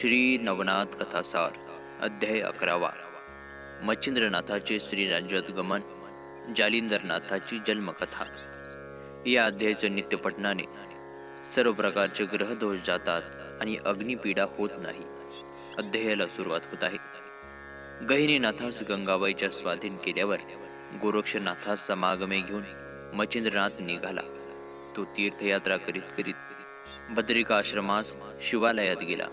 श्री नवनाथ कथासार अध्याय अकरावा. मच्छिंद्रनाथाचे श्री गमन जालिंदरनाथाची जन्मकथा. या अध्यायाच्या नित्यपठनाने सर्व प्रकारचे ग्रहदोष जातात आणि अग्निपीडा होत नाही. अध्यायाला सुरुवात होत आहे. गहिनीनाथास गंगाबाईच्या स्वाधीन केल्यावर गोरक्षनाथास समागमे घेऊन मच्छिंद्रनाथ निघाला. तो तीर्थयात्रा करीत करीत बद्रिका आश्रमास शिवालयात गेला.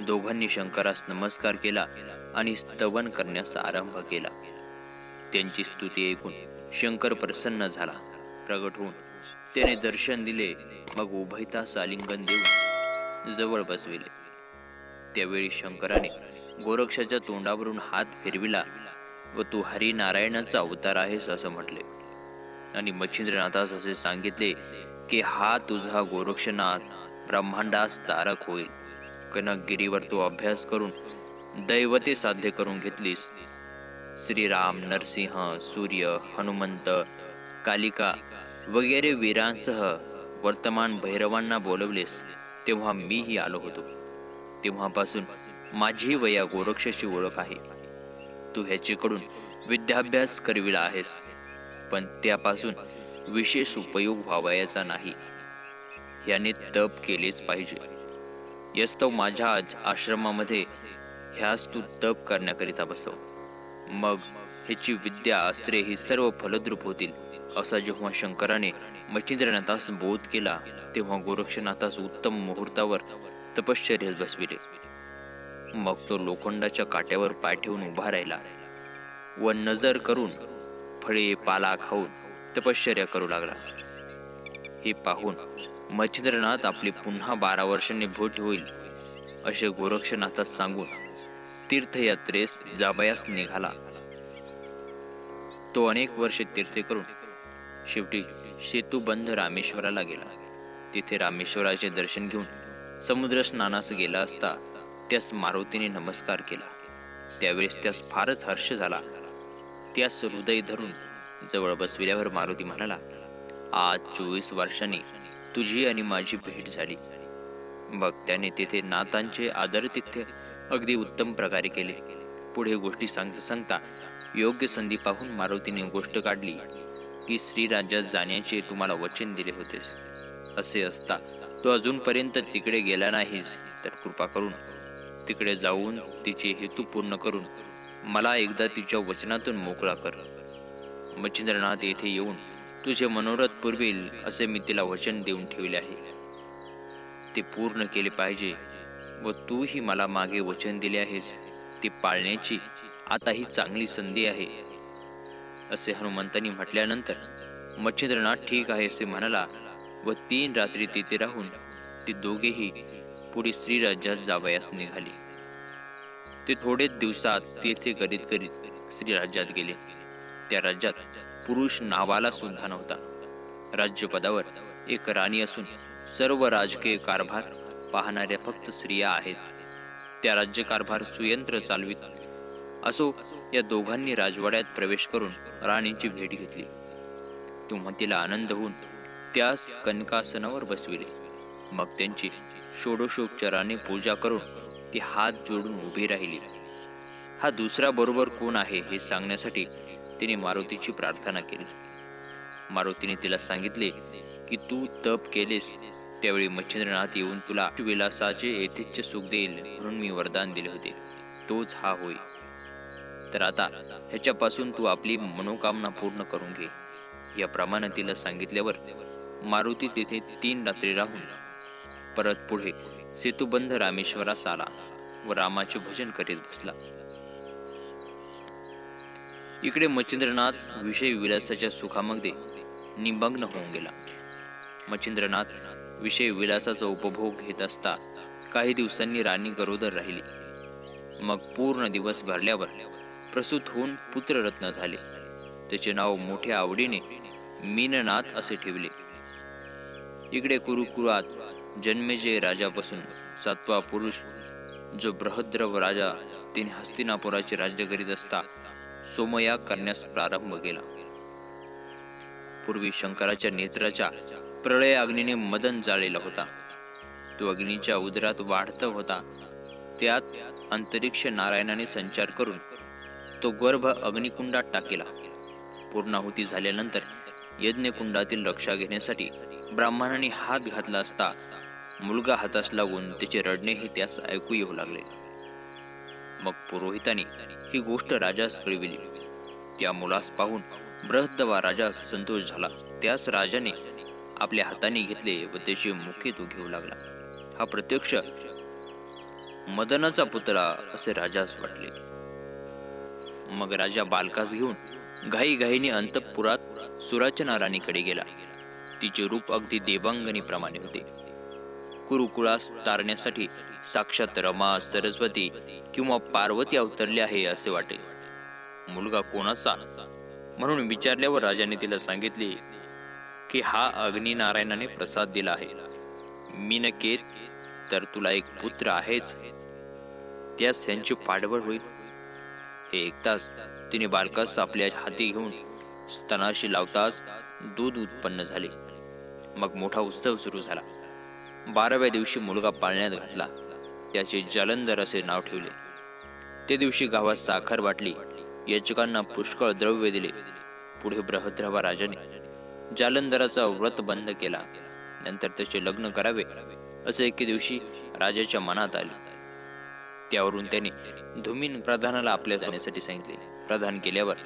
दोघांनी शंकरास नमस्कार केला आणि स्तवन करण्यास आरंभ केला. त्यांची स्तुती ऐकून शंकर प्रसन्न झाला. प्रगट होऊन त्याने दर्शन दिले मग उभयतास आलिंगन देऊन जवळ बसविले. त्यावेळी शंकराने गोरक्षाच्या तोंडावरून हात फिरविला व तू हरिनारायणाचा अवतार आहेस असं म्हटले. आणि मच्छिंद्रनाथास असे सांगितले की हा तुझा गोरक्षनाथ ब्रह्मांडास तारक होईल. कनकगिरीवर तू अभ्यास करून दैवते साध्य करून घेतलीस. श्रीराम नरसिंह सूर्य हनुमंत कालिका वगैरे वीरांसह वर्तमान भैरवांना बोलवलेस तेव्हा मीही आलो होतो. तेव्हापासून माझी वया गोरक्षाची ओळख आहे. तू ह्याचेकडून विद्याभ्यास करविला आहेस पण त्यापासून विशेष उपयोग व्हावयाचा नाही. याने तप केलेच पाहिजे. यस्तव माझ्या आज आश्रमामध्ये ह्यास तू तप करण्याकरिता बसव. मग ह्याची विद्या अस्त्रे ही सर्व फलद्रूप होतील असा जेव्हा शंकराने मच्छिंद्रनाथास बोध केला तेव्हा गोरक्षनाथास उत्तम मुहूर्तावर तपश्चर्यास बसविले. मग तो लोखंडाच्या काट्यावर पाय ठेवून उभा राहिला व नजर करून फळे पाला खाऊन तपश्चर्या करू लागला. हे पाहून मच्छिंद्रनाथ आपली पुन्हा बारा वर्षांनी भोट होईल असे गोरक्षनाथास सांगून तीर्थयात्रेस जावयास निघाला. तो अनेक वर्षे तीर्थे करून शेवटी सेतुबंध रामेश्वराला गेला. तिथे रामेश्वराचे दर्शन घेऊन समुद्र स्नानास गेला असता त्यास मारुतीने नमस्कार केला. त्यावेळेस त्यास फारच हर्ष झाला. त्यास हृदय धरून जवळ बसविल्यावर मारुती म्हणाला आज चोवीस वर्षांनी तुझी आणि माझी भेट झाली. मग त्याने तिथे नातांचे आदरतिथ्य अगदी उत्तम प्रकारे केले. पुढे गोष्टी सांगता सांगता योग्य संधी पाहून मारुतीने गोष्ट काढली की श्रीराज्यात जाण्याचे तुम्हाला वचन दिले होतेस. असे असता तू अजूनपर्यंत तिकडे गेला नाहीस तर कृपा करून तिकडे जाऊन तिचे हेतू पूर्ण करून मला एकदा तिच्या वचनातून मोकळा कर. मच्छिंद्रनाथ येथे येऊन तुझे मनोरथ पुरविल असे मी तिला वचन देऊन ठेवले आहे. ते पूर्ण केले पाहिजे व तूही मला मागे वचन दिले आहेस. ते पाळण्याची आता ही चांगली संधी आहे. असे हनुमंतांनी म्हटल्यानंतर मच्छिंद्रनाथ ठीक आहे असे म्हणाला व तीन रात्री तिथे राहून ते दोघेही पुढे श्रीराज्यात जावयास निघाली. ते थोडेच दिवसात तेथे करीत करीत श्रीराज्यात गेले. त्या राज्यात पुरुष नावाला सुद्धा नव्हता. राज्यपदावर एक राणी असून सर्व राजकीय कारभार पाहणाऱ्या फक्त स्त्रिया आहेत. त्या राज्यकारभार सुयंत्र चालवित असो या दोघांनी राजवाड्यात प्रवेश करून राणीची भेट घेतली. तेव्हा तिला आनंद होऊन त्यास कनकासनावर बसविले. मग त्यांची षोडशोपचाराने पूजा करून ती हात जोडून उभी राहिली. हा दुसरा बरोबर कोण आहे हे सांगण्यासाठी तिने मारुतीची प्रार्थना केली. मारुतीने तिला सांगितले की तू तप केलेस त्यावेळी मच्छिंद्रनाथ येऊन तुला विलासाचे येथेच सुख देईल म्हणून मी वरदान दिले होते. तोच हा होय. तर आता ह्याच्यापासून तू आपली मनोकामना पूर्ण करून घे. याप्रमाणे तिला सांगितल्यावर मारुती तिथे तीन रात्री राहून परत पुढे सेतुबंध रामेश्वरास आला व रामाचे भजन करीत बसला. इकडे मच्छिंद्रनाथ विषय विलासाच्या सुखामध्ये निमग्न होऊन गेला. मच्छिंद्रनाथ विषय विलासाचा उपभोग घेत असता काही दिवसांनी राणी गरोदर राहिली. मग पूर्ण दिवस भरल्यावर प्रसूत होऊन पुत्ररत्न झाले. त्याचे नाव मोठ्या आवडीने मीननाथ असे ठेवले. इकडे कुरुकुरात जन्मेजय राजापासून सातवा पुरुष जो बृहद्रव राजा तिने हस्तिनापुराचे राज्य करीत असता सोमया करण्यास प्रारंभ केला. पूर्वी शंकराच्या नेत्राच्या प्रळय अग्नीने मदन जाळलेला होता. तो अग्नीच्या उदरात वाढत होता. त्यात अंतरिक्ष नारायणाने संचार करून तो गर्भ अग्निकुंडात टाकेला. पूर्णाहुती झाल्यानंतर यज्ञकुंडातील रक्षा घेण्यासाठी ब्राह्मणाने हात घातला असता मुलगा हातास लागून त्याचे रडणेही त्यास ऐकू येऊ लागले. मग पुरोहिताने ही गोष्ट राजास कळविली. त्या मुलास पाहून बृहद्दवा राजा संतोष झाला. त्यास राजाने आपल्या हाताने घेतले व त्याचे मुखे तो घेऊ लागला. हा प्रत्यक्ष मदनाचा पुतळा असे राजास वाटले. मग राजा बालकास घेऊन घाईघाईने अंतपुरात सुराचना राणीकडे गेला. तिचे रूप अगदी देवांगणीप्रमाणे होते. कुरुकुळास तारण्यासाठी साक्षात रमा सरस्वती किंवा पार्वती अवतरली आहे असे वाटे. मुलगा कोणाचा? म्हणून विचारल्यावर राजाने तिला सांगितले की हा अग्निनारायणाने प्रसाद दिला आहे. मी नकेत तर तुला एक पुत्र आहेच. त्यास यांची पाठबळ होईल. हे ऐकताच तिने बालकास आपल्या हाती घेऊन स्तनाशी लावताच दूध उत्पन्न झाले. मग मोठा उत्सव सुरू झाला. बाराव्या दिवशी मुलगा पाळण्यात घातला. त्याचे जालंधर असे नाव ठेवले. ते दिवशी गावात साखर वाटली याचकांना पुष्कळ द्रव्य दिले. पुढे बृहद्रवा राजाने. जालंधराचा व्रत बंद केला. नंतर त्याचे लग्न करावे असे एके दिवशी राजाच्या मनात आले. त्यावरून त्याने धुमीन प्रधानाला आपल्या जाण्यासाठी सांगितले. प्रधान केल्यावर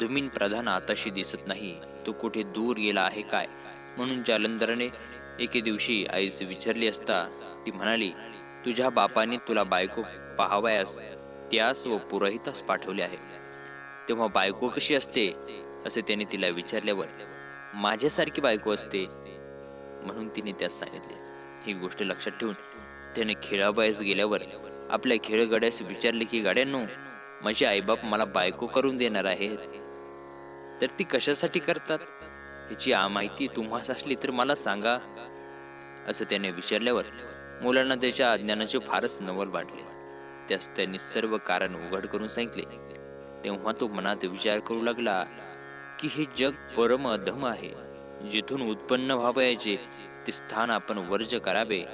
धुमीन प्रधान आताशी दिसत नाही. तो कुठे दूर गेला आहे काय? म्हणून जालंधराने एके दिवशी आईस विचारली असता ती म्हणाली तुझ्या बापाने तुला बायको पाहावयास त्यास व पुरोहितास पाठवले आहे. तेव्हा बायको कशी असते? असे त्याने तिला विचारल्यावर माझ्यासारखी बायको असते? म्हणून तिने त्यास सांगितले. ही गोष्ट लक्षात ठेवून त्याने खेळाबायस गेल्यावर आपल्या खेळगड्यास विचारले की गाड्यांनो माझे आईबाप मला बायको करून देणार आहेत. तर ती कशासाठी करतात? ह्याची आ माहिती तुम्हाला असली तर मला सांगा. असं त्याने विचारल्यावर मुलांना त्याच्या अज्ञानाचे फारच नवल वाटले. त्यास त्यांनी सर्व कारण उघड करून सांगितले. तेव्हा तो मनात विचार करू लागला की हे जग परम अधम आहे. जिथून उत्पन्न व्हावयाचे ते स्थान आपण वर्ज करावे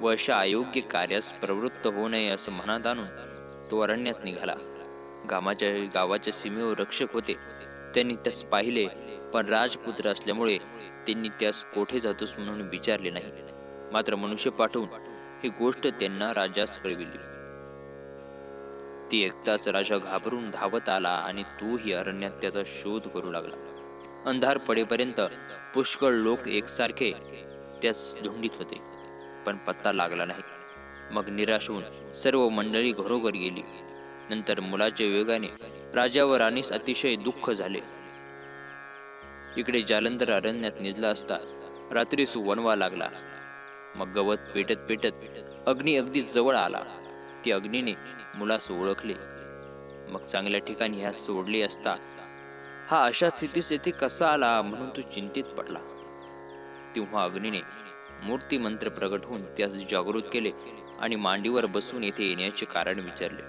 व अशा अयोग्य कार्यास प्रवृत्त होऊ नये असं मनात आणून तो अरण्यात निघाला. गामाच्या गावाच्या सीमेवर रक्षक होते. त्यांनी त्यास पाहिले पण राजपुत्र असल्यामुळे त्यांनी त्यास कोठे जातोस म्हणून विचारले नाही. मात्र मनुष्य पाठवून ही गोष्ट त्यांना राजास कळविली. ती एकटाच राजा घाबरून धावत आला आणि तोही अरण्यात त्याचा शोध करू लागला. अंधार पडेपर्यंत पुष्कळ लोक एकसारखे त्यास धुंडीत होते पण पत्ता लागला नाही. मग निराश होऊन सर्व मंडळी घरोघर गेली. नंतर मुलाच्या वेगाने राजा व राणीस अतिशय दुःख झाले. इकडे जालंधर अरण्यात निजला असता रात्रीस वनवा लागला. मग गवत पेटत पेटत अग्नी अगदी जवळ आला. ती अग्नीने मुलास ओळखले. मग चांगल्या ठिकाणी ह्या सोडले असता हा अशा स्थितीस येथे कसा आला? म्हणून तो चिंतित पडला. तेव्हा अग्नीने मूर्ती मंत्र प्रगट होऊन त्यास जागृत केले आणि मांडीवर बसून येथे येण्याचे कारण विचारले.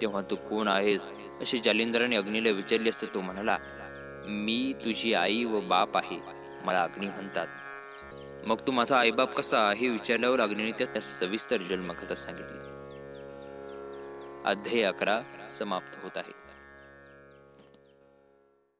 तेव्हा तू कोण आहेस? असे जालिंदराने अग्नीला विचारले असता तो म्हणाला मी तुझी आई व बाप आहे. मला अग्नी म्हणतात. मग तू माझा आईबाप कसा हे विचारल्यावर अग्निने त्या सविस्तर जन्मकथा सांगितली. अध्याय अकरा समाप्त होत आहे.